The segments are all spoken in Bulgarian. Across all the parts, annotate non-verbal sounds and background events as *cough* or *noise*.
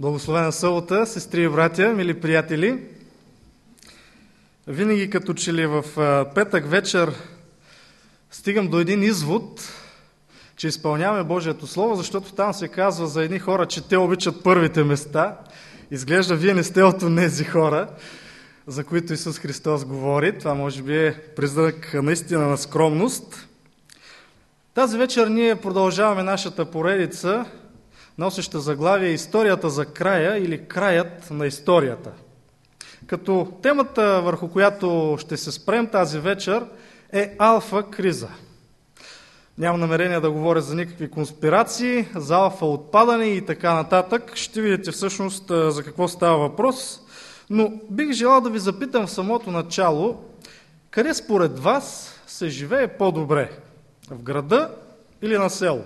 Благословена събота, сестри и братя, мили приятели. Винаги като че ли в петък вечер стигам до един извод, че изпълняваме Божието Слово, защото там се казва за едни хора, че те обичат първите места. Изглежда, вие не сте от тези хора, за които Исус Христос говори. Това може би е признак наистина на скромност. Тази вечер ние продължаваме нашата поредица носеща заглавие Историята за края или Краят на историята. Като темата, върху която ще се спрем тази вечер, е алфа криза. Нямам намерение да говоря за никакви конспирации, за алфа отпадане и така нататък. Ще видите всъщност за какво става въпрос. Но бих желал да ви запитам в самото начало, къде според вас се живее по-добре? В града или на село?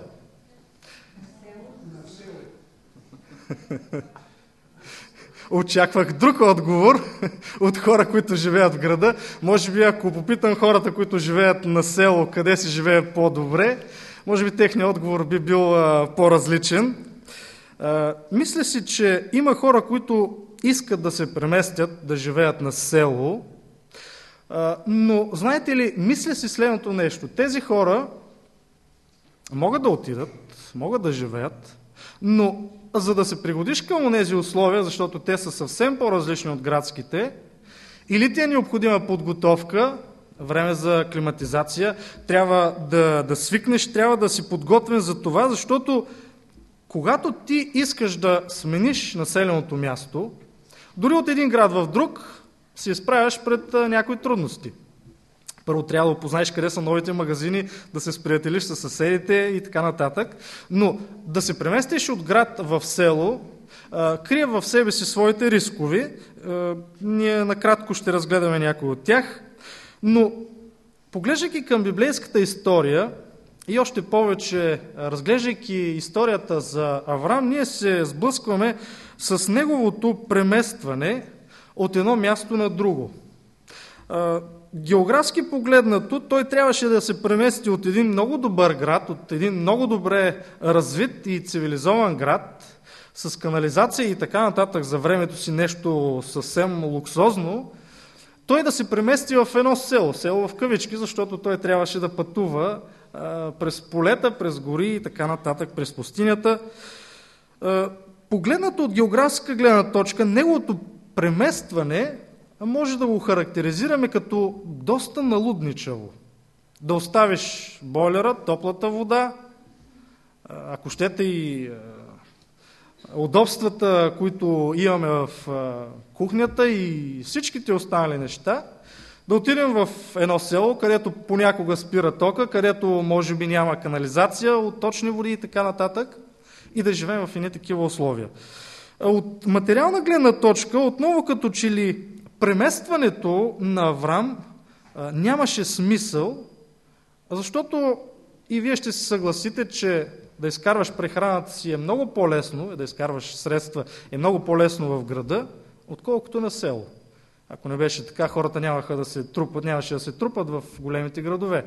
Очаквах друг отговор от хора, които живеят в града. Може би, ако попитам хората, които живеят на село, къде си живеят по-добре, може би техният отговор би бил по-различен. Мисля си, че има хора, които искат да се преместят, да живеят на село, а, но знаете ли, мисля си следното нещо. Тези хора могат да отидат, могат да живеят, но за да се пригодиш към тези условия, защото те са съвсем по-различни от градските, или ти е необходима подготовка, време за климатизация, трябва да, да свикнеш, трябва да си подготвен за това, защото когато ти искаш да смениш населеното място, дори от един град в друг, се изправяш пред някои трудности – първо трябва да опознаеш къде са новите магазини, да се сприятелиш с съседите и така нататък. Но да се преместиш от град в село, крие в себе си своите рискови. Ние накратко ще разгледаме някои от тях. Но поглеждайки към библейската история и още повече разглеждайки историята за Авраам, ние се сблъскваме с неговото преместване от едно място на друго географски погледнато, той трябваше да се премести от един много добър град, от един много добре развит и цивилизован град, с канализация и така нататък за времето си нещо съвсем луксозно, той да се премести в едно село, село в кавички, защото той трябваше да пътува а, през полета, през гори и така нататък, през пустинята. А, погледнато от географска гледна точка, неговото преместване може да го характеризираме като доста налудничаво. Да оставиш бойлера, топлата вода, ако щете и удобствата, които имаме в кухнята и всичките останали неща, да отидем в едно село, където понякога спира тока, където може би няма канализация от точни води и така нататък, и да живеем в едни такива условия. От материална гледна точка, отново като че ли преместването на Аврам нямаше смисъл, защото и вие ще се съгласите, че да изкарваш прехраната си е много по-лесно, да изкарваш средства е много по-лесно в града, отколкото на село. Ако не беше така, хората нямаха да се трупат, нямаше да се трупат в големите градове.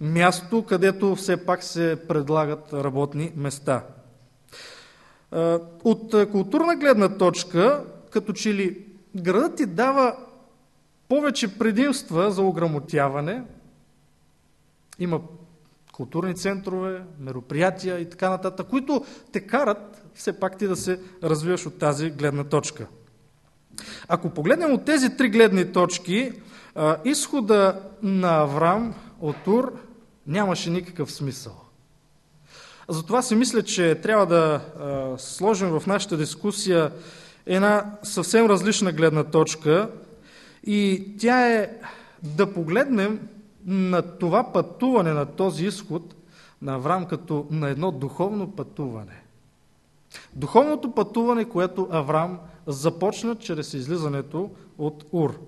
Място, където все пак се предлагат работни места. От културна гледна точка, като че ли градът ти дава повече предимства за ограмотяване. Има културни центрове, мероприятия и така нататък, които те карат все пак ти да се развиваш от тази гледна точка. Ако погледнем от тези три гледни точки, изхода на Авраам от Ур нямаше никакъв смисъл. Затова си мисля, че трябва да сложим в нашата дискусия една съвсем различна гледна точка и тя е да погледнем на това пътуване, на този изход на Авраам като на едно духовно пътуване. Духовното пътуване, което Авраам започна чрез излизането от Ур.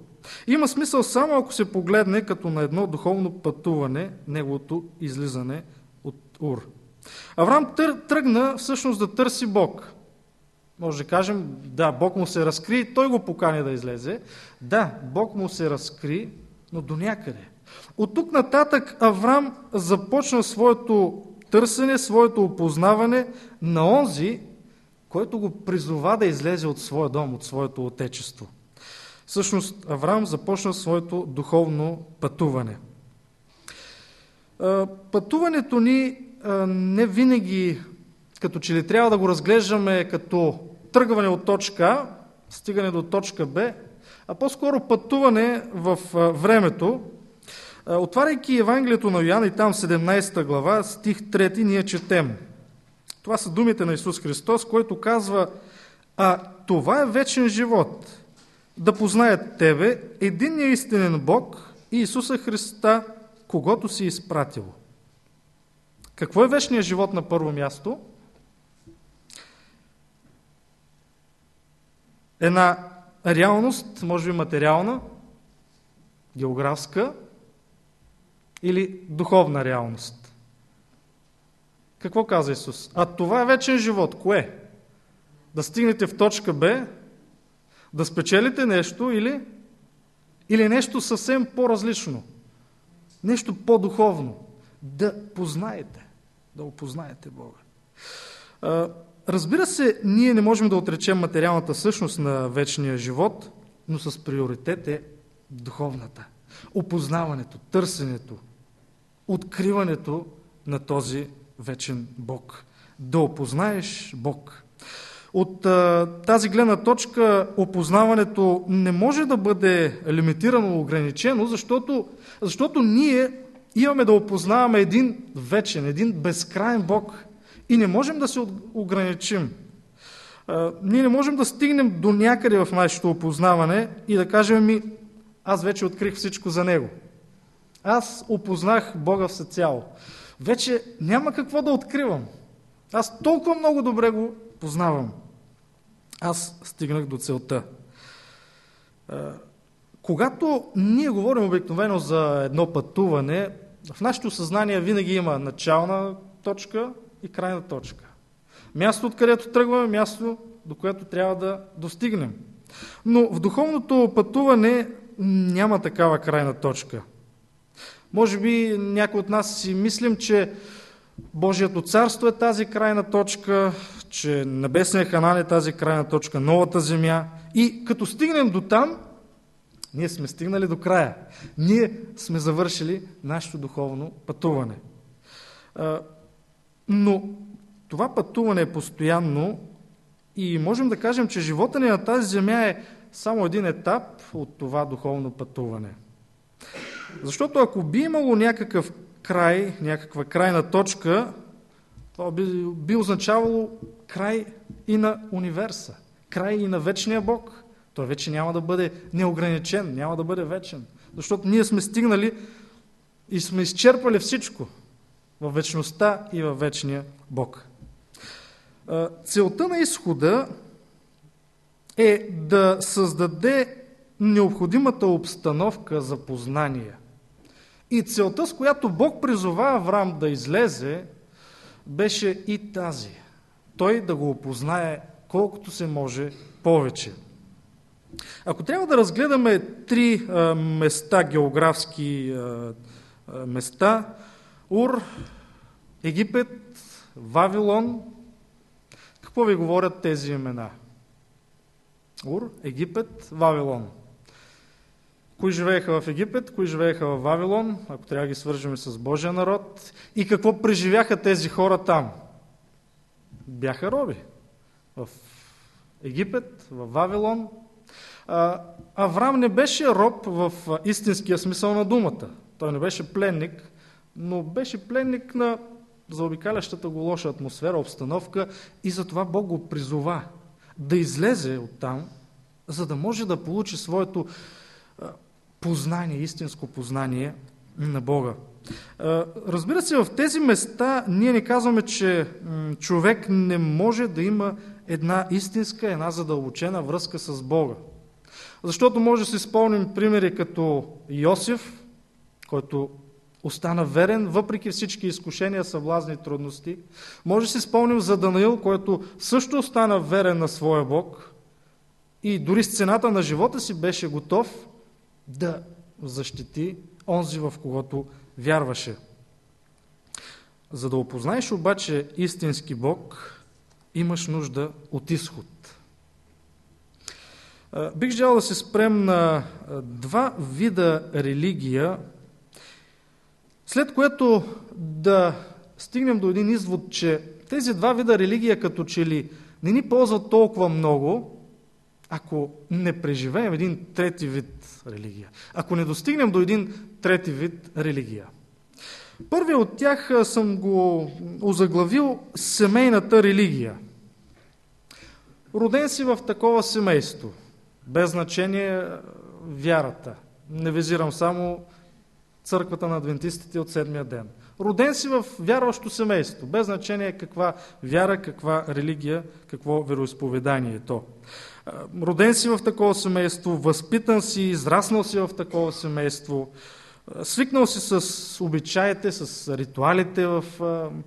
Има смисъл само ако се погледне като на едно духовно пътуване, неговото излизане от Ур. Авраам тръгна всъщност да търси Бог. Може да кажем, да, Бог му се разкри и той го покани да излезе. Да, Бог му се разкри, но до някъде. От тук нататък Авраам започна своето търсене, своето опознаване на онзи, който го призова да излезе от своя дом, от своето отечество. Всъщност, Авраам започна своето духовно пътуване. Пътуването ни не винаги като че ли трябва да го разглеждаме като тръгване от точка А, стигане до точка Б, а по-скоро пътуване в времето. Отваряйки Евангелието на Йоанн и там 17 глава, стих 3, ние четем. Това са думите на Исус Христос, който казва, а това е вечен живот, да познаят Тебе, единния истинен Бог и Исуса Христа, когато си изпратил. Какво е вечният живот на първо място? Една реалност, може би материална, географска или духовна реалност. Какво каза Исус? А това е вечен живот. Кое? Да стигнете в точка Б, да спечелите нещо или, или нещо съвсем по-различно. Нещо по-духовно. Да познаете. Да опознаете Бога. Разбира се, ние не можем да отречем материалната същност на вечния живот, но с приоритет е духовната. Опознаването, търсенето, откриването на този вечен Бог. Да опознаеш Бог. От а, тази гледна точка опознаването не може да бъде лимитирано, ограничено, защото, защото ние имаме да опознаваме един вечен, един безкрайен Бог и не можем да се ограничим. Ние не можем да стигнем до някъде в нашето опознаване и да кажем ми, аз вече открих всичко за Него. Аз опознах Бога всецяло. Вече няма какво да откривам. Аз толкова много добре го познавам. Аз стигнах до целта. Когато ние говорим обикновено за едно пътуване, в нашето съзнание винаги има начална точка и крайна точка. Място, откъдето тръгваме, място, до което трябва да достигнем. Но в духовното пътуване няма такава крайна точка. Може би някой от нас си мислим, че Божието царство е тази крайна точка, че небесния ханан е тази крайна точка, новата земя. И като стигнем до там, ние сме стигнали до края. Ние сме завършили нашето духовно пътуване. Но това пътуване е постоянно и можем да кажем, че живота ни на тази земя е само един етап от това духовно пътуване. Защото ако би имало някакъв край, някаква крайна точка, това би, би означавало край и на универса, край и на вечния Бог. Той вече няма да бъде неограничен, няма да бъде вечен. Защото ние сме стигнали и сме изчерпали всичко в вечността и във вечния Бог. Целта на изхода е да създаде необходимата обстановка за познание. И целта, с която Бог призова Авраам да излезе, беше и тази. Той да го опознае колкото се може повече. Ако трябва да разгледаме три места, географски места, Ур, Египет, Вавилон, какво ви говорят тези имена? Ур, Египет, Вавилон. Кои живееха в Египет, кои живееха в Вавилон, ако трябва да ги свържем с Божия народ, и какво преживяха тези хора там? Бяха роби. В Египет, в Вавилон. Авраам не беше роб в истинския смисъл на думата. Той не беше пленник, но беше пленник на заобикалящата го лоша атмосфера, обстановка и затова Бог го призова да излезе оттам, за да може да получи своето познание, истинско познание на Бога. Разбира се, в тези места ние не казваме, че човек не може да има една истинска, една задълбочена връзка с Бога. Защото може да си спомним примери като Йосиф, който остана верен, въпреки всички изкушения, съблазни трудности. Може да си спомним за Данаил, който също остана верен на своя Бог и дори с цената на живота си беше готов да защити онзи, в когото вярваше. За да опознаеш обаче истински Бог, имаш нужда от изход. Бих желал да се спрем на два вида религия, след което да стигнем до един извод, че тези два вида религия като че ли не ни ползват толкова много, ако не преживеем един трети вид религия. Ако не достигнем до един трети вид религия. Първият от тях съм го озаглавил семейната религия. Роден си в такова семейство, без значение вярата. Не визирам само църквата на адвентистите от седмия ден. Роден си в вярващо семейство, без значение каква вяра, каква религия, какво вероисповедание е то. Роден си в такова семейство, възпитан си, израснал си в такова семейство, свикнал си с обичаите, с ритуалите в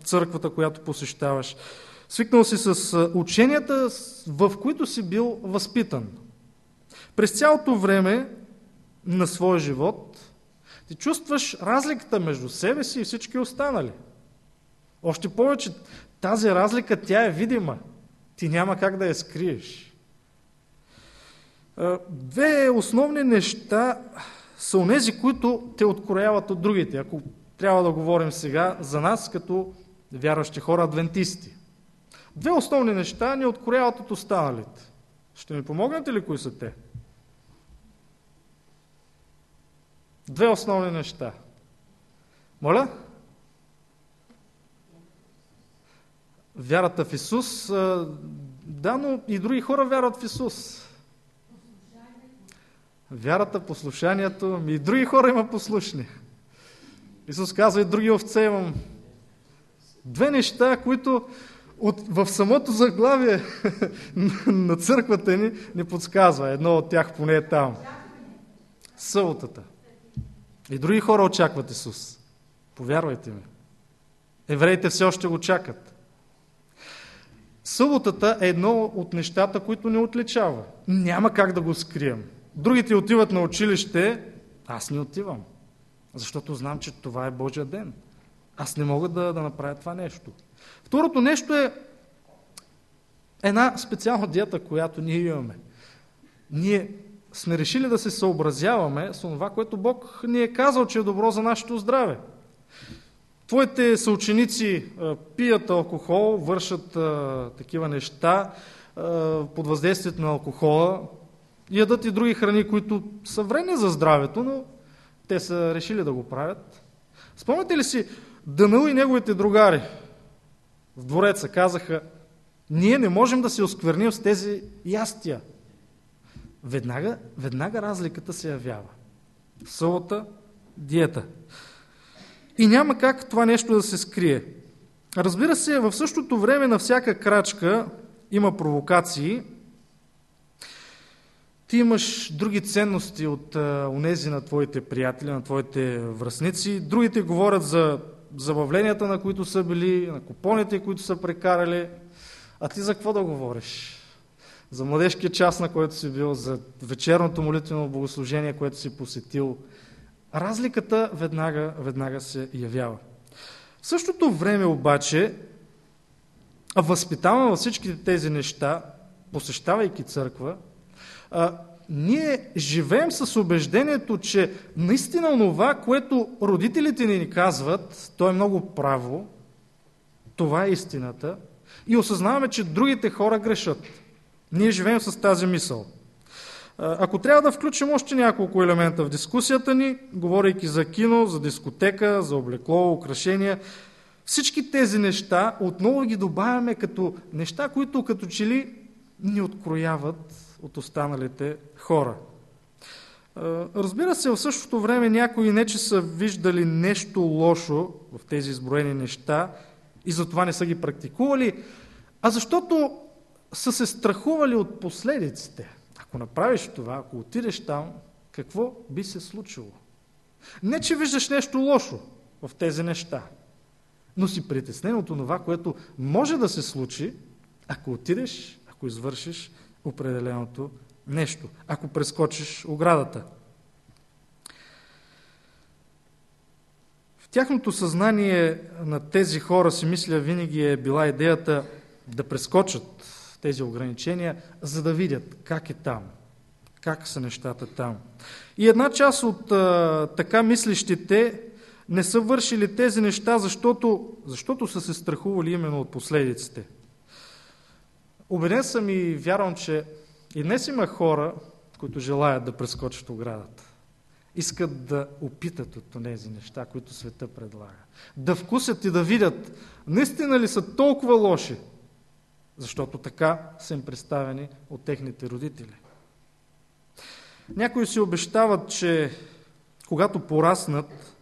църквата, която посещаваш, свикнал си с ученията, в които си бил възпитан. През цялото време на своя живот ти чувстваш разликата между себе си и всички останали. Още повече, тази разлика, тя е видима. Ти няма как да я скриеш. Две основни неща са онези, които те открояват от другите. Ако трябва да говорим сега за нас като вярващи хора адвентисти. Две основни неща ни открояват от останалите. Ще ми помогнете ли кои са те? Две основни неща. Моля? Вярата в Исус. Да, но и други хора вярват в Исус. Вярата, послушанието, и други хора има послушни. Исус казва и други овце имам. Две неща, които от, в самото заглавие *laughs* на църквата ни ни подсказва. Едно от тях поне е там. Съботата. И други хора очакват Исус. Повярвайте ми. Евреите все още го чакат. Съботата е едно от нещата, които не отличава. Няма как да го скрием. Другите отиват на училище, аз не отивам. Защото знам, че това е Божия ден. Аз не мога да, да направя това нещо. Второто нещо е една специална диета, която ние имаме. Ние сме решили да се съобразяваме с това, което Бог ни е казал, че е добро за нашето здраве. Твоите съученици пият алкохол, вършат такива неща под въздействието на алкохола, ядат и други храни, които са вредни за здравето, но те са решили да го правят. Спомняте ли си, Данъл и неговите другари в двореца казаха, ние не можем да се оскверним с тези ястия веднага, веднага разликата се явява. Сълата, диета. И няма как това нещо да се скрие. Разбира се, в същото време на всяка крачка има провокации. Ти имаш други ценности от онези на твоите приятели, на твоите връзници. Другите говорят за забавленията, на които са били, на купоните, които са прекарали. А ти за какво да говориш? За младежкия час, на който си бил, за вечерното молитвено богослужение, което си посетил. Разликата веднага, веднага се явява. В същото време обаче, възпитаваме във всички тези неща, посещавайки църква, ние живеем с убеждението, че наистина това, което родителите ни казват, то е много право, това е истината, и осъзнаваме, че другите хора грешат. Ние живеем с тази мисъл. Ако трябва да включим още няколко елемента в дискусията ни, говорейки за кино, за дискотека, за облекло, украшения, всички тези неща отново ги добавяме като неща, които като че ли ни открояват от останалите хора. Разбира се, в същото време някои не, че са виждали нещо лошо в тези изброени неща и затова не са ги практикували, а защото са се страхували от последиците. Ако направиш това, ако отидеш там, какво би се случило? Не, че виждаш нещо лошо в тези неща, но си притеснен от това, което може да се случи, ако отидеш, ако извършиш определеното нещо, ако прескочиш оградата. В тяхното съзнание на тези хора си мисля винаги е била идеята да прескочат тези ограничения, за да видят как е там, как са нещата там. И една част от а, така мислещите не са вършили тези неща, защото, защото са се страхували именно от последиците. Обеден съм и вярвам, че и днес има хора, които желаят да прескочат оградата. Искат да опитат от тези неща, които света предлага. Да вкусят и да видят, наистина ли са толкова лоши, защото така са им представени от техните родители. Някои си обещават, че когато пораснат,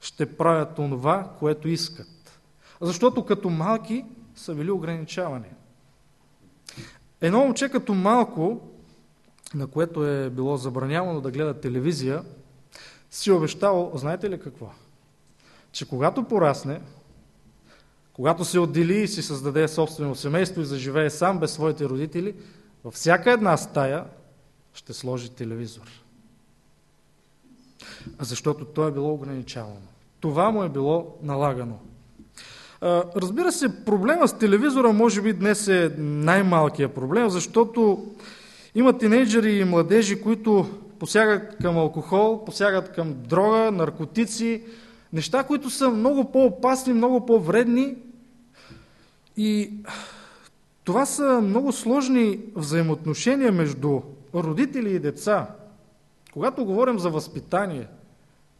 ще правят онова, което искат. Защото като малки са били ограничавани. Едно момче като малко, на което е било забранявано да гледа телевизия, си обещавал, знаете ли какво? Че когато порасне, когато се отдели и си създаде собствено семейство и заживее сам без своите родители, във всяка една стая ще сложи телевизор. Защото то е било ограничавано. Това му е било налагано. Разбира се, проблема с телевизора може би днес е най-малкият проблем, защото има тинейджери и младежи, които посягат към алкохол, посягат към дрога, наркотици, неща, които са много по-опасни, много по-вредни. И това са много сложни взаимоотношения между родители и деца. Когато говорим за възпитание,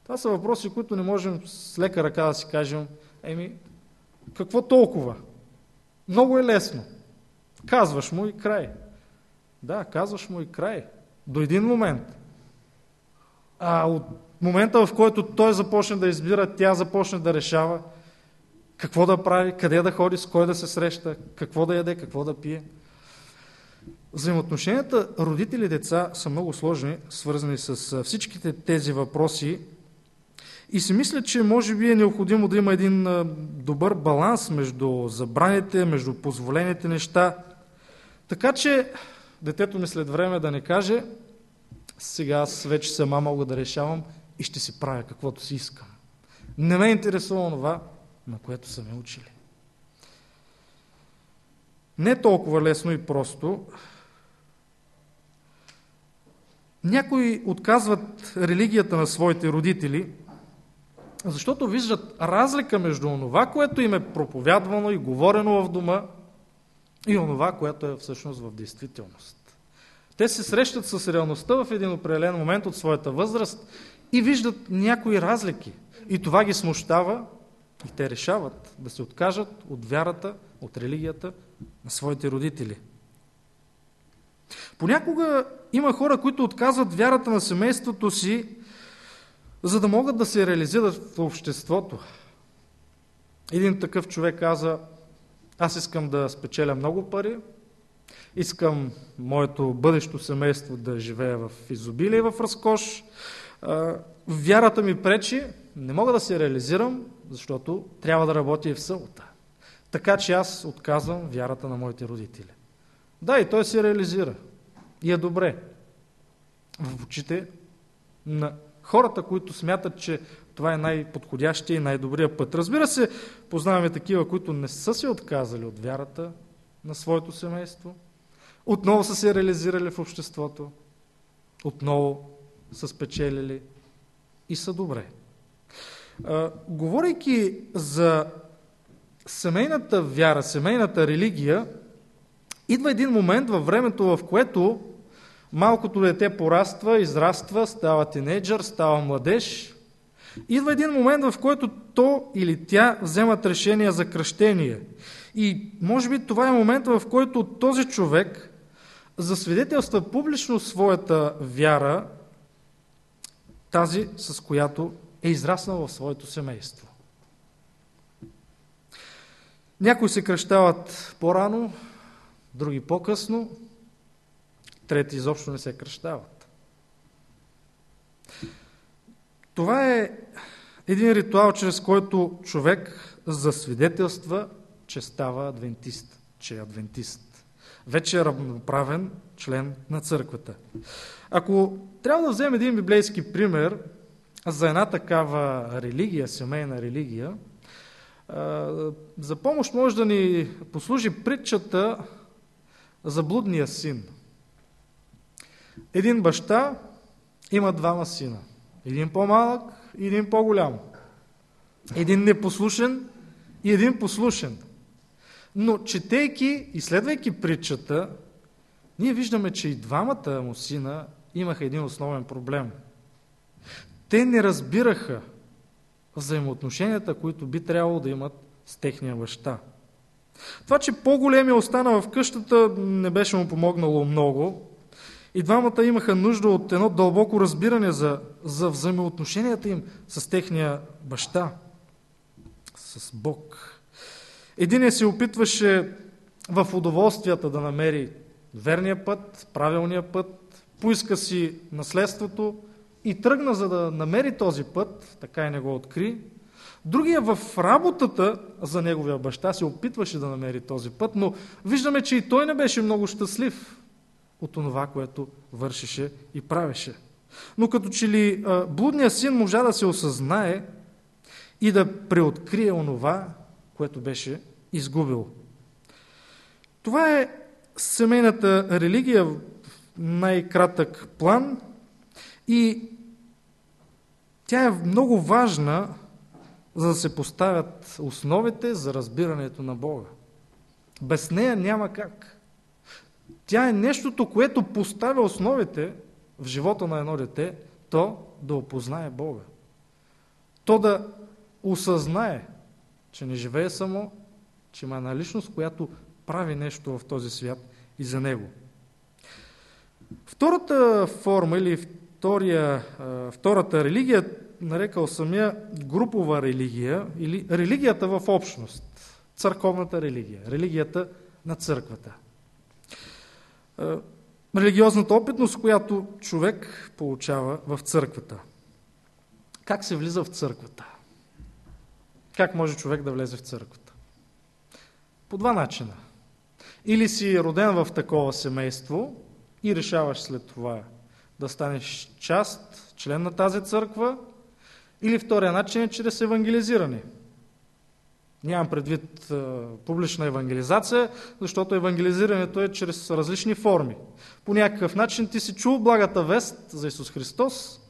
това са въпроси, които не можем с лека ръка да си кажем, еми, какво толкова? Много е лесно. Казваш му и край. Да, казваш му и край. До един момент. А от момента, в който той започне да избира, тя започне да решава какво да прави, къде да ходи, с кой да се среща, какво да яде, какво да пие. Взаимоотношенията родители-деца са много сложни, свързани с всичките тези въпроси, и си мисля, че може би е необходимо да има един добър баланс между забраните, между позволените неща. Така че детето ми след време да не каже, сега аз вече сама мога да решавам и ще си правя каквото си искам. Не ме интересува това, на което са ме учили. Не толкова лесно и просто. Някои отказват религията на своите родители – защото виждат разлика между онова, което им е проповядвано и говорено в дома, и онова, което е всъщност в действителност. Те се срещат с реалността в един определен момент от своята възраст и виждат някои разлики. И това ги смущава и те решават да се откажат от вярата, от религията на своите родители. Понякога има хора, които отказват вярата на семейството си за да могат да се реализират в обществото. Един такъв човек каза, аз искам да спечеля много пари, искам моето бъдещо семейство да живее в изобилие, в разкош. Вярата ми пречи, не мога да се реализирам, защото трябва да работя и в събота. Така че аз отказвам вярата на моите родители. Да, и той се реализира. И е добре. В очите на хората, които смятат, че това е най-подходящия и най-добрия път. Разбира се, познаваме такива, които не са се отказали от вярата на своето семейство, отново са се реализирали в обществото, отново са спечелили и са добре. А, говорейки за семейната вяра, семейната религия, идва един момент във времето, в което Малкото дете пораства, израства, става тинейджър, става младеж. Идва един момент, в който то или тя вземат решение за кръщение. И може би това е момент, в който този човек засвидетелства публично своята вяра, тази с която е израснал в своето семейство. Някои се кръщават по-рано, други по-късно, трети изобщо не се кръщават. Това е един ритуал, чрез който човек засвидетелства, че става адвентист, че е адвентист. Вече е равноправен член на църквата. Ако трябва да вземем един библейски пример за една такава религия, семейна религия, За помощ може да ни послужи притчата за блудния син. Един баща има двама сина. Един по-малък и един по-голям. Един непослушен и един послушен. Но четейки и следвайки притчата, ние виждаме, че и двамата му сина имаха един основен проблем. Те не разбираха взаимоотношенията, които би трябвало да имат с техния баща. Това, че по-големия остана в къщата, не беше му помогнало много. И двамата имаха нужда от едно дълбоко разбиране за, за взаимоотношенията им с техния баща, с Бог. Единият се опитваше в удоволствията да намери верния път, правилния път, поиска си наследството и тръгна за да намери този път, така и не го откри. Другия в работата за неговия баща се опитваше да намери този път, но виждаме, че и той не беше много щастлив от това, което вършеше и правеше. Но като че ли блудният син можа да се осъзнае и да преоткрие онова, което беше изгубил. Това е семейната религия в най-кратък план и тя е много важна, за да се поставят основите за разбирането на Бога. Без нея няма как. Тя е нещото, което поставя основите в живота на едно дете, то да опознае Бога. То да осъзнае, че не живее само, че има една личност, която прави нещо в този свят и за него. Втората форма или втория, втората религия, нарекал самия групова религия или религията в общност, църковната религия, религията на църквата. Религиозната опитност, която човек получава в църквата. Как се влиза в църквата? Как може човек да влезе в църквата? По два начина. Или си роден в такова семейство и решаваш след това да станеш част, член на тази църква, или втория начин е чрез евангелизиране. Нямам предвид а, публична евангелизация, защото евангелизирането е чрез различни форми. По някакъв начин ти си чул благата вест за Исус Христос,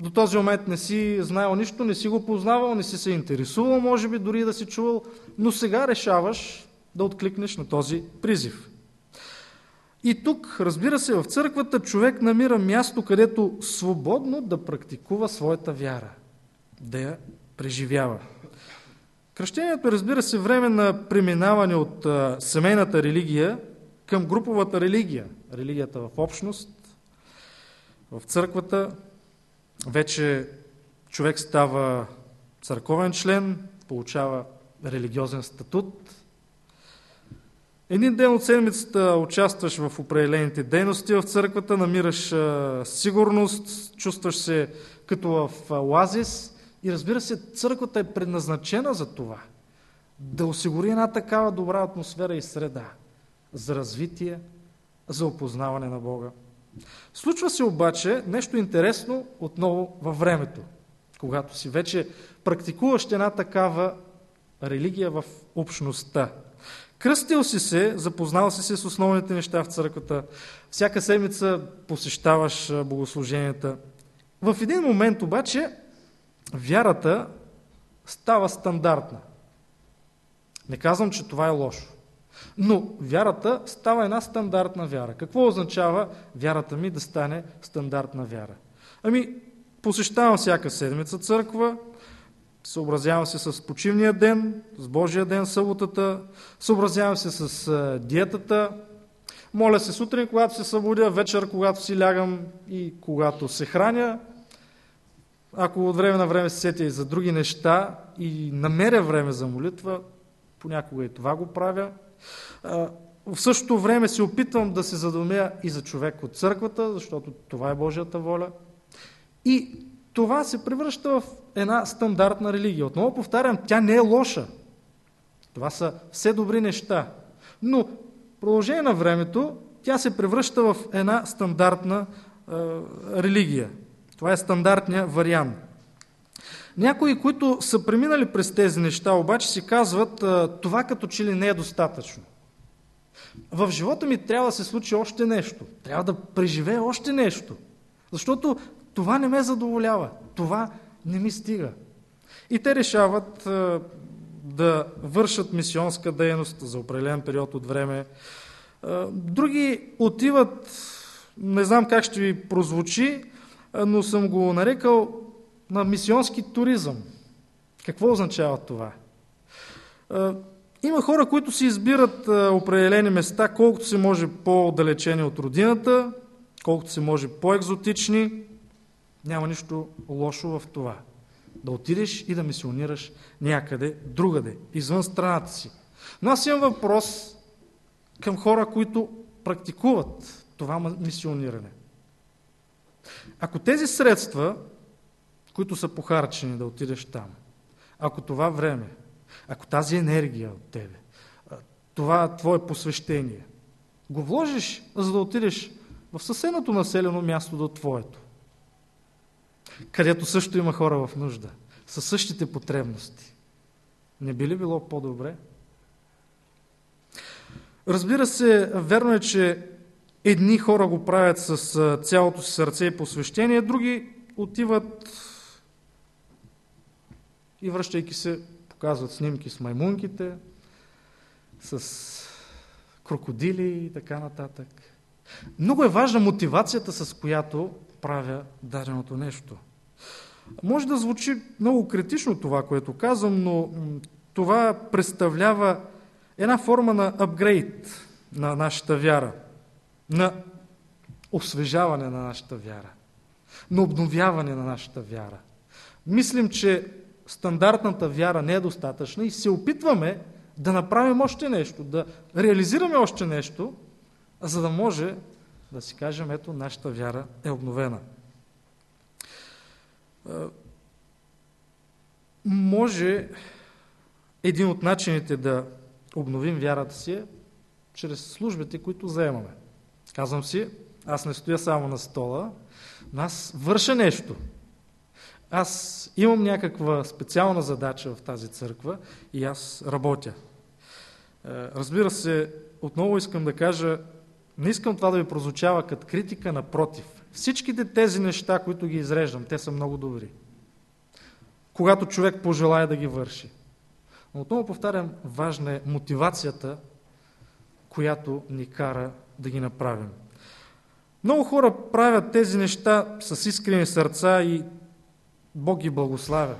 до този момент не си знаел нищо, не си го познавал, не си се интересувал, може би дори да си чувал, но сега решаваш да откликнеш на този призив. И тук, разбира се, в църквата човек намира място, където свободно да практикува своята вяра, да я преживява. Кръщението, разбира се, време на преминаване от семейната религия към груповата религия, религията в общност, в църквата. Вече човек става църковен член, получава религиозен статут, един ден от седмицата участваш в определените дейности в църквата, намираш сигурност, чувстваш се като в оазис и разбира се, църквата е предназначена за това. Да осигури една такава добра атмосфера и среда за развитие, за опознаване на Бога. Случва се обаче нещо интересно отново във времето, когато си вече практикуваш една такава религия в общността. Кръстил си се, запознал си се с основните неща в църквата, всяка седмица посещаваш богослуженията. В един момент обаче вярата става стандартна. Не казвам, че това е лошо. Но вярата става една стандартна вяра. Какво означава вярата ми да стане стандартна вяра? Ами, посещавам всяка седмица църква, Съобразявам се с почивния ден, с Божия ден, съботата, съобразявам се с диетата, моля се сутрин, когато се събудя, вечер, когато си лягам и когато се храня. Ако от време на време се сетя и за други неща и намеря време за молитва, понякога и това го правя. В същото време се опитвам да се задумя и за човек от църквата, защото това е Божията воля. И това се превръща в една стандартна религия. Отново повтарям, тя не е лоша. Това са все добри неща. Но в продължение на времето тя се превръща в една стандартна е, религия. Това е стандартния вариант. Някои, които са преминали през тези неща, обаче си казват, това като че ли не е достатъчно. В живота ми трябва да се случи още нещо. Трябва да преживея още нещо. Защото това не ме задоволява. Това не ми стига. И те решават да вършат мисионска дейност за определен период от време. Други отиват, не знам как ще ви прозвучи, но съм го нарекал на мисионски туризъм. Какво означава това? Има хора, които си избират определени места, колкото се може по-далечени от родината, колкото се може по-екзотични. Няма нищо лошо в това. Да отидеш и да мисионираш някъде другаде, извън страната си. Но аз имам въпрос към хора, които практикуват това мисиониране. Ако тези средства, които са похарчени да отидеш там, ако това време, ако тази енергия от тебе, това твое посвещение, го вложиш, за да отидеш в съседното населено място до твоето, където също има хора в нужда, със същите потребности. Не би ли било по-добре? Разбира се, верно е, че едни хора го правят с цялото си сърце и посвещение, други отиват и връщайки се, показват снимки с маймунките, с крокодили и така нататък. Много е важна мотивацията, с която правя даденото нещо. Може да звучи много критично това, което казвам, но това представлява една форма на апгрейд на нашата вяра, на освежаване на нашата вяра, на обновяване на нашата вяра. Мислим, че стандартната вяра не е достатъчна и се опитваме да направим още нещо, да реализираме още нещо, за да може да си кажем, ето, нашата вяра е обновена. Е, може един от начините да обновим вярата си е чрез службите, които заемаме. Казвам си, аз не стоя само на стола, но аз върша нещо. Аз имам някаква специална задача в тази църква и аз работя. Е, разбира се, отново искам да кажа, не искам това да ви прозвучава като критика, напротив. Всичките тези неща, които ги изреждам, те са много добри. Когато човек пожелая да ги върши. Но отново повтарям, важна е мотивацията, която ни кара да ги направим. Много хора правят тези неща с искрени сърца и Бог ги благославя.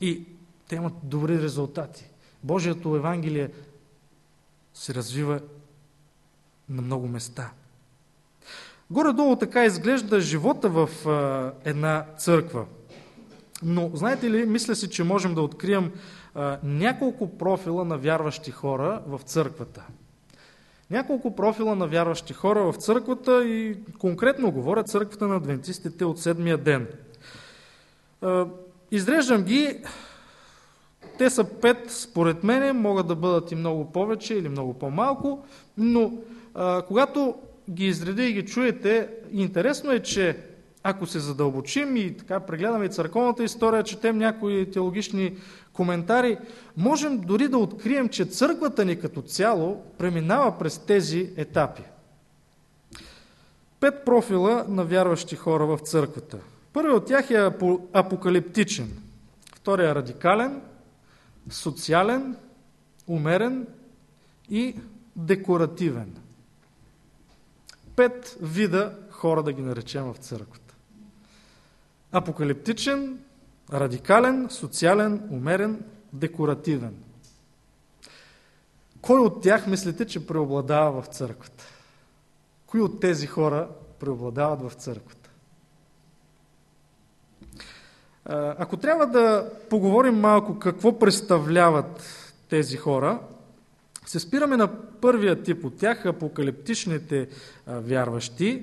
И те имат добри резултати. Божието Евангелие се развива на много места. Горе-долу така изглежда живота в една църква. Но, знаете ли, мисля си, че можем да открием няколко профила на вярващи хора в църквата. Няколко профила на вярващи хора в църквата и конкретно говоря църквата на адвентистите от седмия ден. Изреждам ги. Те са пет, според мене, могат да бъдат и много повече или много по-малко, но а, когато ги изреди и ги чуете, интересно е, че ако се задълбочим и така прегледаме и църковната история, четем някои теологични коментари, можем дори да открием, че църквата ни като цяло преминава през тези етапи. Пет профила на вярващи хора в църквата. Първият от тях е апокалиптичен, вторият е радикален, социален, умерен и декоративен. Пет вида хора да ги наречем в църквата. Апокалиптичен, радикален, социален, умерен, декоративен. Кой от тях мислите, че преобладава в църквата? Кои от тези хора преобладават в църквата? Ако трябва да поговорим малко какво представляват тези хора, се спираме на първия тип от тях, апокалиптичните вярващи.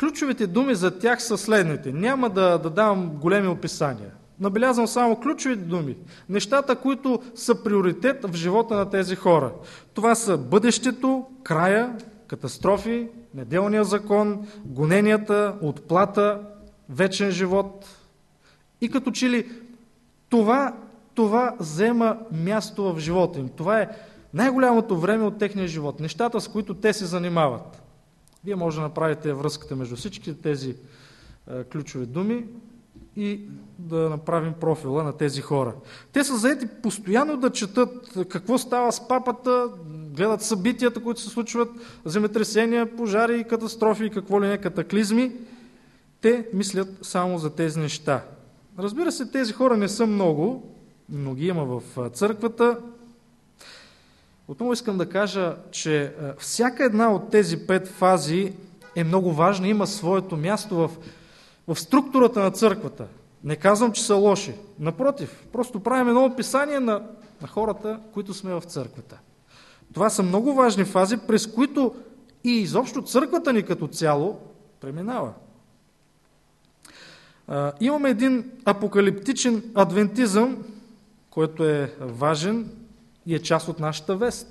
Ключовите думи за тях са следните. Няма да, да давам големи описания. Набелязвам само ключовите думи. Нещата, които са приоритет в живота на тези хора. Това са бъдещето, края, катастрофи, неделния закон, гоненията, отплата, вечен живот И като че ли това, това взема място в живота им. Това е най-голямото време от техния живот. Нещата, с които те се занимават. Вие може да направите връзката между всички тези е, ключови думи и да направим профила на тези хора. Те са заети постоянно да четат какво става с папата, гледат събитията, които се случват, земетресения, пожари, катастрофи какво ли не, катаклизми. Те мислят само за тези неща. Разбира се, тези хора не са много, но ги има в църквата. Отново искам да кажа, че всяка една от тези пет фази е много важна, има своето място в в структурата на църквата. Не казвам, че са лоши. Напротив, просто правим едно описание на, на хората, които сме в църквата. Това са много важни фази, през които и изобщо църквата ни като цяло преминава. Имаме един апокалиптичен адвентизъм, който е важен и е част от нашата вест.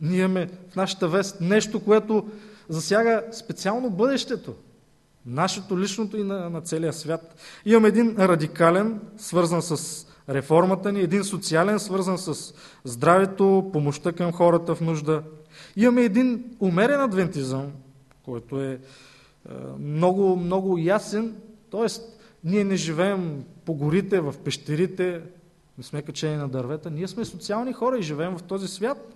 Ние имаме в нашата вест нещо, което засяга специално бъдещето нашето личното и на, на целия свят. Имаме един радикален, свързан с реформата ни, един социален, свързан с здравето, помощта към хората в нужда. Имаме един умерен адвентизъм, който е много, много ясен, т.е. ние не живеем по горите, в пещерите, не сме качени на дървета, ние сме социални хора и живеем в този свят.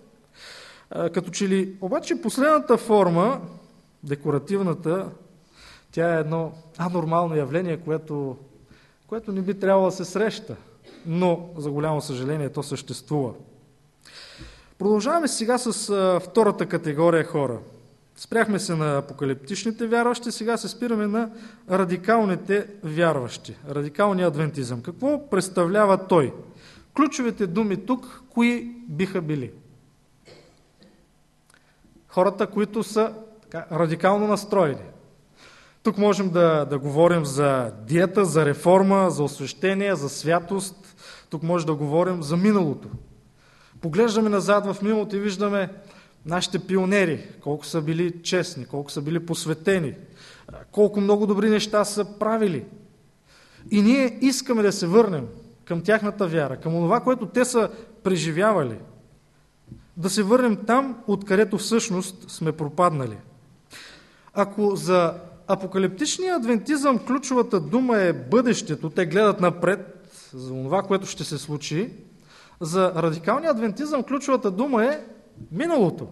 Като че ли, обаче последната форма, декоративната, тя е едно анормално явление, което, което не би трябвало да се среща, но за голямо съжаление то съществува. Продължаваме сега с втората категория хора. Спряхме се на апокалиптичните вярващи, сега се спираме на радикалните вярващи, радикалния адвентизъм. Какво представлява той? Ключовите думи тук, кои биха били? Хората, които са така, радикално настроени. Тук можем да, да говорим за диета, за реформа, за освещение, за святост. Тук може да говорим за миналото. Поглеждаме назад в миналото и виждаме нашите пионери, колко са били честни, колко са били посветени, колко много добри неща са правили. И ние искаме да се върнем към тяхната вяра, към това, което те са преживявали. Да се върнем там, откъдето всъщност сме пропаднали. Ако за апокалиптичния адвентизъм ключовата дума е бъдещето. Те гледат напред за това, което ще се случи. За радикалния адвентизъм ключовата дума е миналото.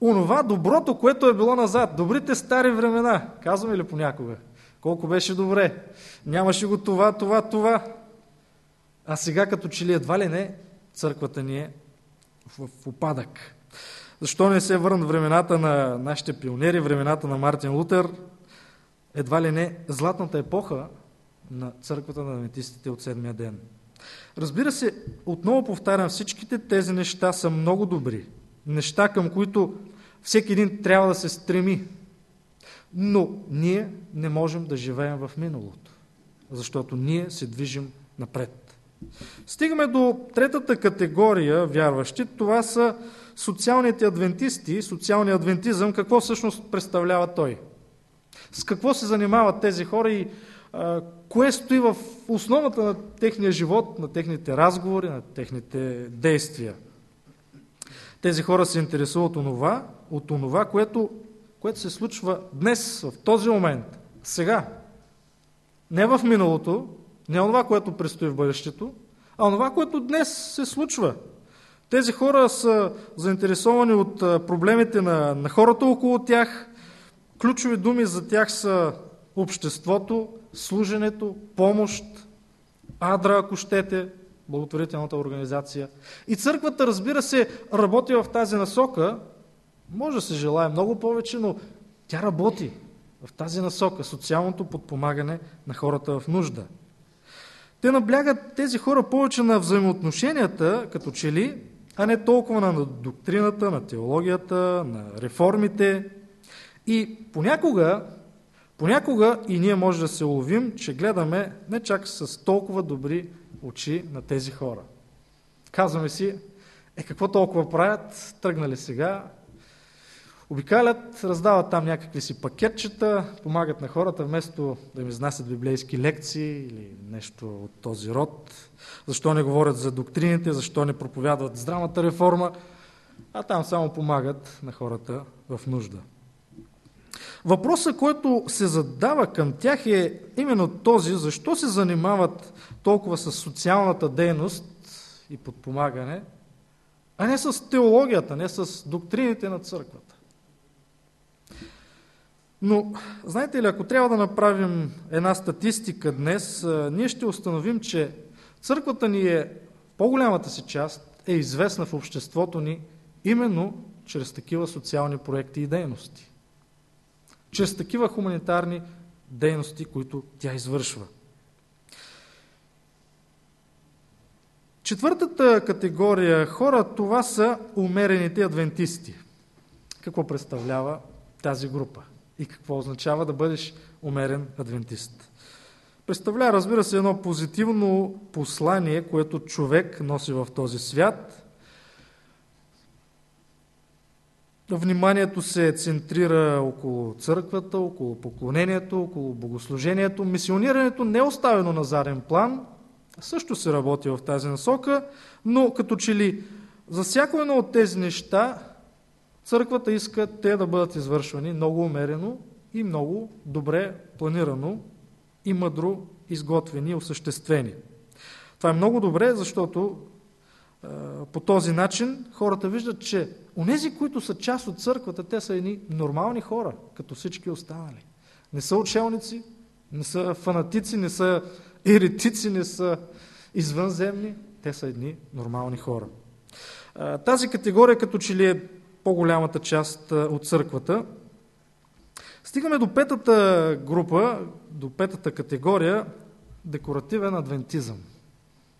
Онова доброто, което е било назад. Добрите стари времена. Казваме ли понякога? Колко беше добре. Нямаше го това, това, това. А сега като че ли едва ли не, църквата ни е в, в опадък. Защо не се върнат времената на нашите пионери, времената на Мартин Лутер, едва ли не златната епоха на църквата на адвентистите от седмия ден. Разбира се, отново повтарям, всичките тези неща са много добри. Неща, към които всеки един трябва да се стреми. Но ние не можем да живеем в миналото, защото ние се движим напред. Стигаме до третата категория вярващи. Това са социалните адвентисти, социалният адвентизъм. Какво всъщност представлява той? С какво се занимават тези хора и кое стои в основата на техния живот, на техните разговори, на техните действия. Тези хора се интересуват онова, от онова което, което се случва днес, в този момент, сега. Не в миналото, не онова, което предстои в бъдещето, а онова, което днес се случва. Тези хора са заинтересовани от проблемите на, на хората около тях, Ключови думи за тях са обществото, служенето, помощ, адра, ако щете, благотворителната организация. И църквата, разбира се, работи в тази насока. Може да се желая много повече, но тя работи в тази насока, социалното подпомагане на хората в нужда. Те наблягат тези хора повече на взаимоотношенията, като че ли, а не толкова на доктрината, на теологията, на реформите, и понякога, понякога и ние може да се уловим, че гледаме не чак с толкова добри очи на тези хора. Казваме си, е какво толкова правят, тръгнали сега, Обикалят, раздават там някакви си пакетчета, помагат на хората, вместо да им изнасят библейски лекции или нещо от този род. Защо не говорят за доктрините, защо не проповядват здравната реформа, а там само помагат на хората в нужда. Въпросът, който се задава към тях е именно този, защо се занимават толкова с социалната дейност и подпомагане, а не с теологията, не с доктрините на църквата. Но, знаете ли, ако трябва да направим една статистика днес, ние ще установим, че църквата ни е, по-голямата си част, е известна в обществото ни именно чрез такива социални проекти и дейности. Чрез такива хуманитарни дейности, които тя извършва. Четвъртата категория хора, това са умерените адвентисти. Какво представлява тази група? И какво означава да бъдеш умерен адвентист? Представлява, разбира се, едно позитивно послание, което човек носи в този свят. Вниманието се центрира около църквата, около поклонението, около богослужението. Мисионирането не е оставено на заден план, също се работи в тази насока, но като че ли за всяко едно от тези неща църквата иска те да бъдат извършвани много умерено и много добре планирано и мъдро изготвени и осъществени. Това е много добре, защото по този начин хората виждат, че онези, които са част от църквата, те са едни нормални хора, като всички останали. Не са учелници, не са фанатици, не са еретици, не са извънземни, те са едни нормални хора. Тази категория като че ли е по-голямата част от църквата. Стигаме до петата група, до петата категория декоративен адвентизъм.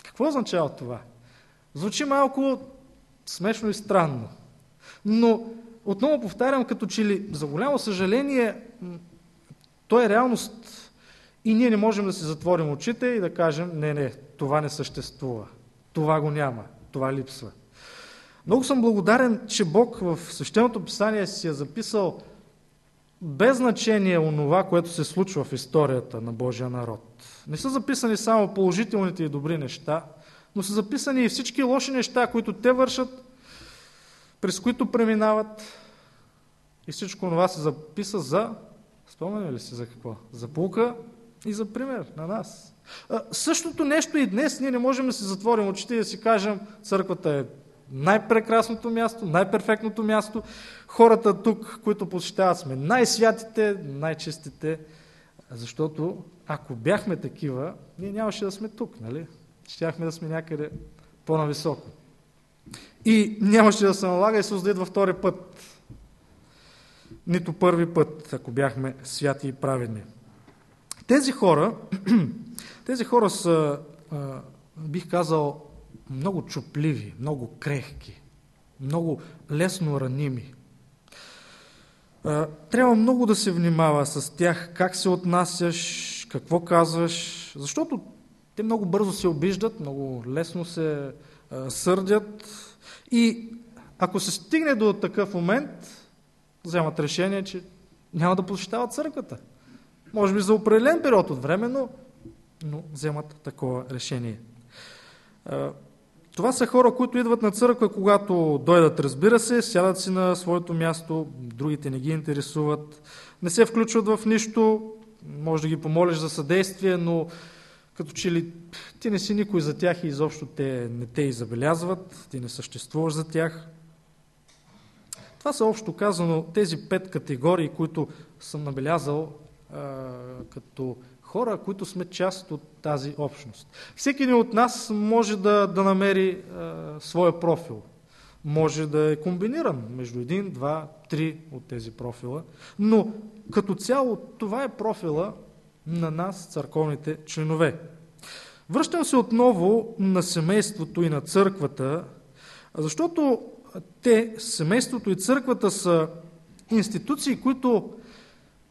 Какво означава това? Звучи малко смешно и странно. Но отново повтарям, като че ли за голямо съжаление, то е реалност и ние не можем да си затворим очите и да кажем, не, не, това не съществува, това го няма, това липсва. Много съм благодарен, че Бог в Свещеното писание си е записал без значение онова, което се случва в историята на Божия народ. Не са записани само положителните и добри неща, но са записани и всички лоши неща, които те вършат, през които преминават. И всичко това се записа за, спомняме ли си за какво? За пулка и за пример на нас. Същото нещо и днес ние не можем да си затворим очите и да си кажем, църквата е най-прекрасното място, най-перфектното място. Хората тук, които посещават, сме най-святите, най-чистите, защото ако бяхме такива, ние нямаше да сме тук, нали? Щяхме да сме някъде по-нависоко. И нямаше да се налага Исус да идва втори път. Нито първи път, ако бяхме святи и праведни. Тези хора, *clears throat* тези хора са, бих казал, много чупливи, много крехки, много лесно раними. Трябва много да се внимава с тях, как се отнасяш, какво казваш, защото те много бързо се обиждат, много лесно се сърдят и ако се стигне до такъв момент, вземат решение, че няма да посещават църквата. Може би за определен период от време, но, но вземат такова решение. Това са хора, които идват на църква, когато дойдат, разбира се, сядат си на своето място, другите не ги интересуват, не се включват в нищо, може да ги помолиш за съдействие, но като че ли ти не си никой за тях и изобщо те не те и забелязват, ти не съществуваш за тях. Това са общо казано тези пет категории, които съм набелязал а, като хора, които сме част от тази общност. Всеки ни от нас може да, да намери а, своя профил. Може да е комбиниран между един, два, три от тези профила, но като цяло това е профила на нас, църковните членове. Връщам се отново на семейството и на църквата, защото те, семейството и църквата са институции, които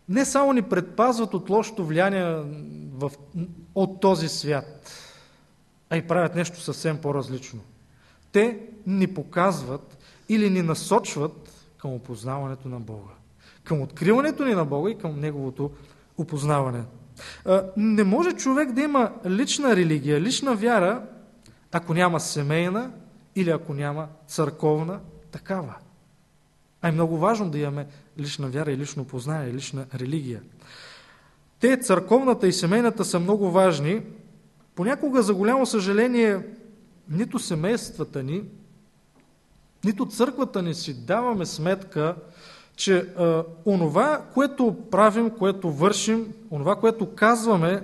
не само ни предпазват от лошото влияние в, от този свят, а и правят нещо съвсем по-различно. Те ни показват или ни насочват към опознаването на Бога. Към откриването ни на Бога и към Неговото опознаване. Не може човек да има лична религия, лична вяра, ако няма семейна или ако няма църковна такава. А е много важно да имаме лична вяра и лично познание, лична религия. Те, църковната и семейната, са много важни. Понякога, за голямо съжаление, нито семействата ни, нито църквата ни си даваме сметка, че а, онова, което правим, което вършим, онова, което казваме,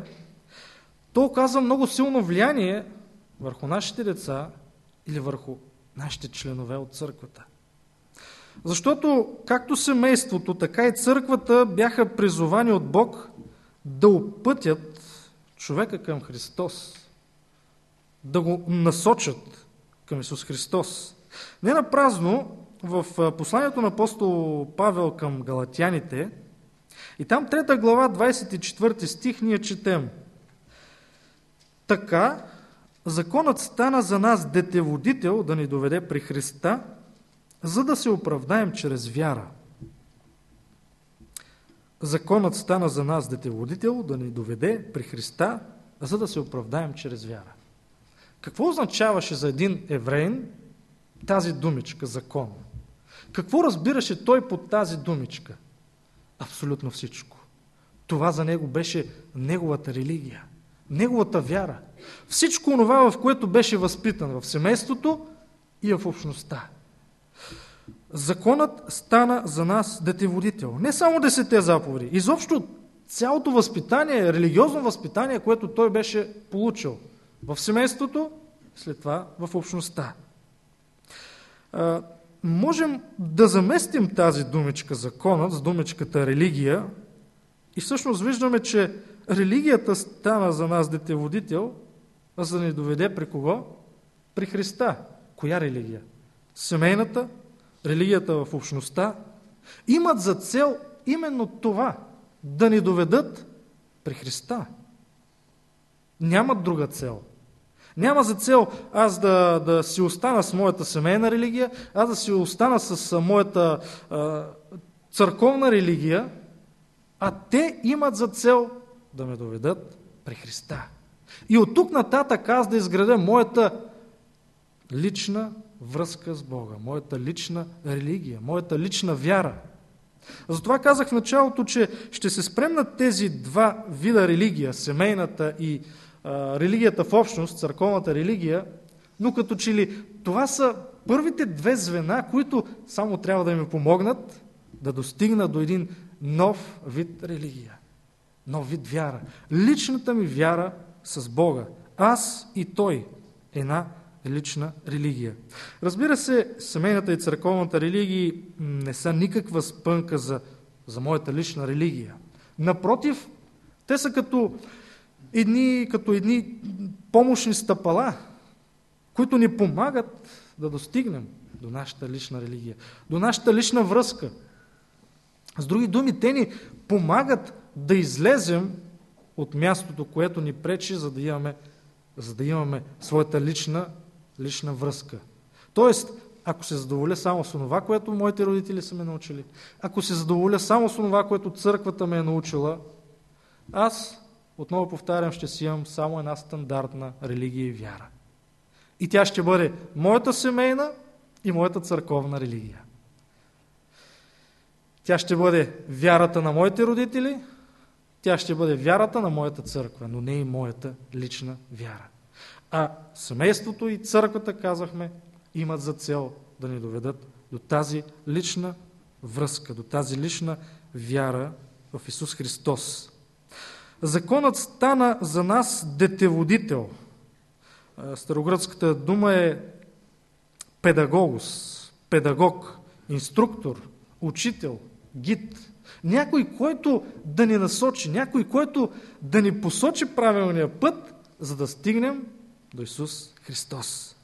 то оказва много силно влияние върху нашите деца или върху нашите членове от църквата. Защото както семейството, така и църквата бяха призовани от Бог да опътят човека към Христос, да го насочат към Исус Христос. Не на празно в посланието на апостол Павел към галатяните и там 3 глава 24 стих ние четем Така законът стана за нас детеводител да ни доведе при Христа, за да се оправдаем чрез вяра. Законът стана за нас детеводител да ни доведе при Христа, за да се оправдаем чрез вяра. Какво означаваше за един евреин тази думичка закон? Какво разбираше той под тази думичка? Абсолютно всичко. Това за него беше неговата религия, неговата вяра. Всичко това, в което беше възпитан в семейството и в общността. Законът стана за нас детеводител. Не само десете заповеди, изобщо цялото възпитание, религиозно възпитание, което той беше получил в семейството, след това в общността. Можем да заместим тази думичка законът с думичката религия и всъщност виждаме, че религията стана за нас детеводител, за да ни доведе при кого? При Христа. Коя религия? Семейната, религията в общността, имат за цел именно това да ни доведат при Христа. Нямат друга цел. Няма за цел аз да, да си остана с моята семейна религия, аз да си остана с моята а, църковна религия, а те имат за цел да ме доведат при Христа. И от тук нататък аз да изградя моята лична връзка с Бога, моята лична религия, моята лична вяра. Затова казах в началото, че ще се спрем на тези два вида религия, семейната и религията в общност, църковната религия, но като че ли това са първите две звена, които само трябва да ми помогнат да достигна до един нов вид религия, нов вид вяра. Личната ми вяра с Бога. Аз и Той. Една лична религия. Разбира се, семейната и църковната религии не са никаква спънка за, за моята лична религия. Напротив, те са като едни, като едни помощни стъпала, които ни помагат да достигнем до нашата лична религия, до нашата лична връзка. С други думи, те ни помагат да излезем от мястото, което ни пречи, за да имаме, за да имаме своята лична лична връзка. Тоест, ако се задоволя само с това, което моите родители са ме научили, ако се задоволя само с това, което църквата ме е научила, аз, отново повтарям, ще си имам само една стандартна религия и вяра. И тя ще бъде моята семейна и моята църковна религия. Тя ще бъде вярата на моите родители, тя ще бъде вярата на моята църква, но не и моята лична вяра. А семейството и църквата, казахме, имат за цел да ни доведат до тази лична връзка, до тази лична вяра в Исус Христос. Законът стана за нас детеводител. Старогръцката дума е педагогос, педагог, инструктор, учител, гид. Някой, който да ни насочи, някой, който да ни посочи правилния път, за да стигнем до Исус Христос.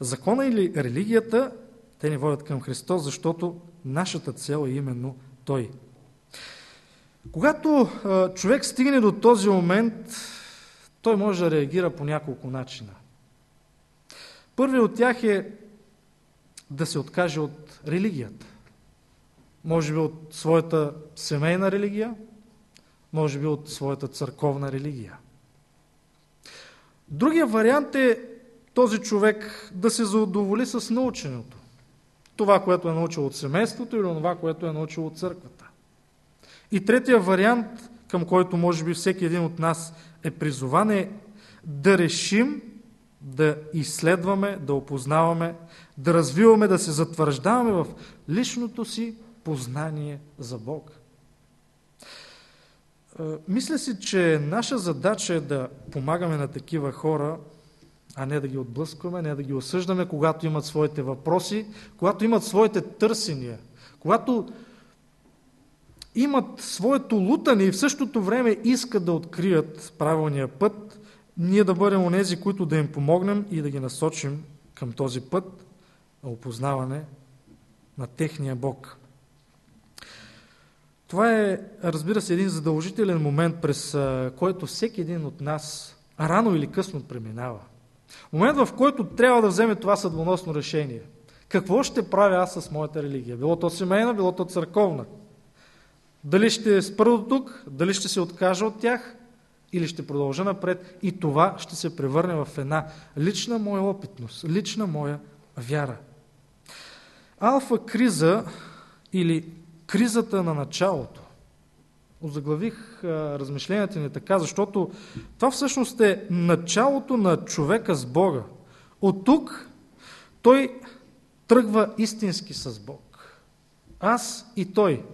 Закона или религията, те ни водят към Христос, защото нашата цел е именно Той. Когато човек стигне до този момент, той може да реагира по няколко начина. Първият от тях е да се откаже от религията. Може би от своята семейна религия, може би от своята църковна религия. Другия вариант е този човек да се задоволи с наученото. Това, което е научил от семейството или това, което е научил от църквата. И третия вариант, към който може би всеки един от нас е призован, е да решим да изследваме, да опознаваме, да развиваме, да се затвърждаваме в личното си познание за Бог. Е, мисля си, че наша задача е да помагаме на такива хора, а не да ги отблъскваме, не да ги осъждаме, когато имат своите въпроси, когато имат своите търсения, когато имат своето лутане и в същото време искат да открият правилния път, ние да бъдем онези, които да им помогнем и да ги насочим към този път на опознаване на техния Бог. Това е, разбира се, един задължителен момент, през който всеки един от нас рано или късно преминава. Момент, в който трябва да вземе това съдбоносно решение. Какво ще правя аз с моята религия? Било то семейна, било то църковна. Дали ще спра до тук, дали ще се откажа от тях, или ще продължа напред и това ще се превърне в една лична моя опитност, лична моя вяра. Алфа криза или кризата на началото. Озаглавих размишленията ни така, защото това всъщност е началото на човека с Бога. От тук той тръгва истински с Бог. Аз и той.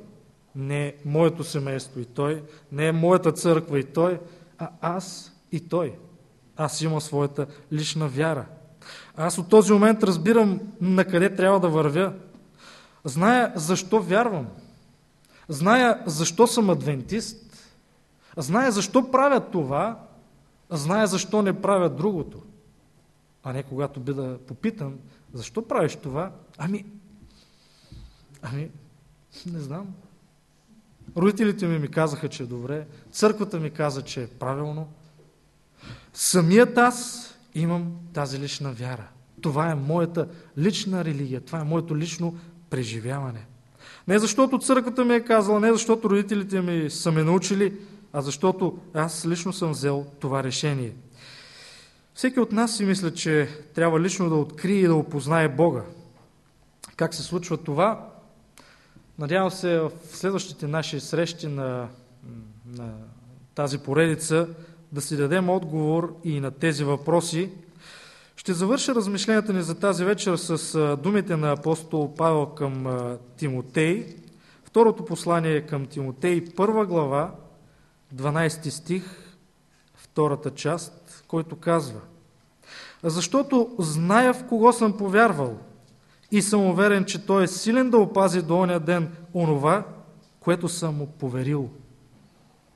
Не моето семейство и той, не е моята църква и той, а аз и той. Аз имам своята лична вяра. Аз от този момент разбирам на къде трябва да вървя. Зная защо вярвам. Зная защо съм адвентист. Зная защо правя това. Зная защо не правя другото. А не когато бида попитан, защо правиш това? Ами, ами, не знам. Родителите ми ми казаха, че е добре. Църквата ми каза, че е правилно. Самият аз имам тази лична вяра. Това е моята лична религия. Това е моето лично преживяване. Не защото църквата ми е казала, не защото родителите ми са ме научили, а защото аз лично съм взел това решение. Всеки от нас си мисля, че трябва лично да открие и да опознае Бога. Как се случва това? Надявам се в следващите наши срещи на, на тази поредица да си дадем отговор и на тези въпроси. Ще завърша размишленията ни за тази вечер с думите на апостол Павел към Тимотей. Второто послание е към Тимотей, първа глава, 12 стих, втората част, който казва Защото зная в кого съм повярвал – и съм уверен, че Той е силен да опази до оня ден онова, което съм му поверил.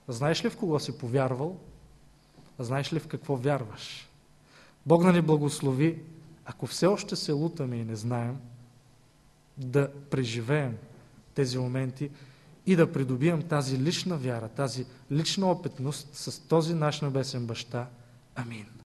Знаеш ли в кого си повярвал? Знаеш ли в какво вярваш? Бог да ни благослови, ако все още се лутаме и не знаем, да преживеем тези моменти и да придобием тази лична вяра, тази лична опитност с този наш небесен баща. Амин.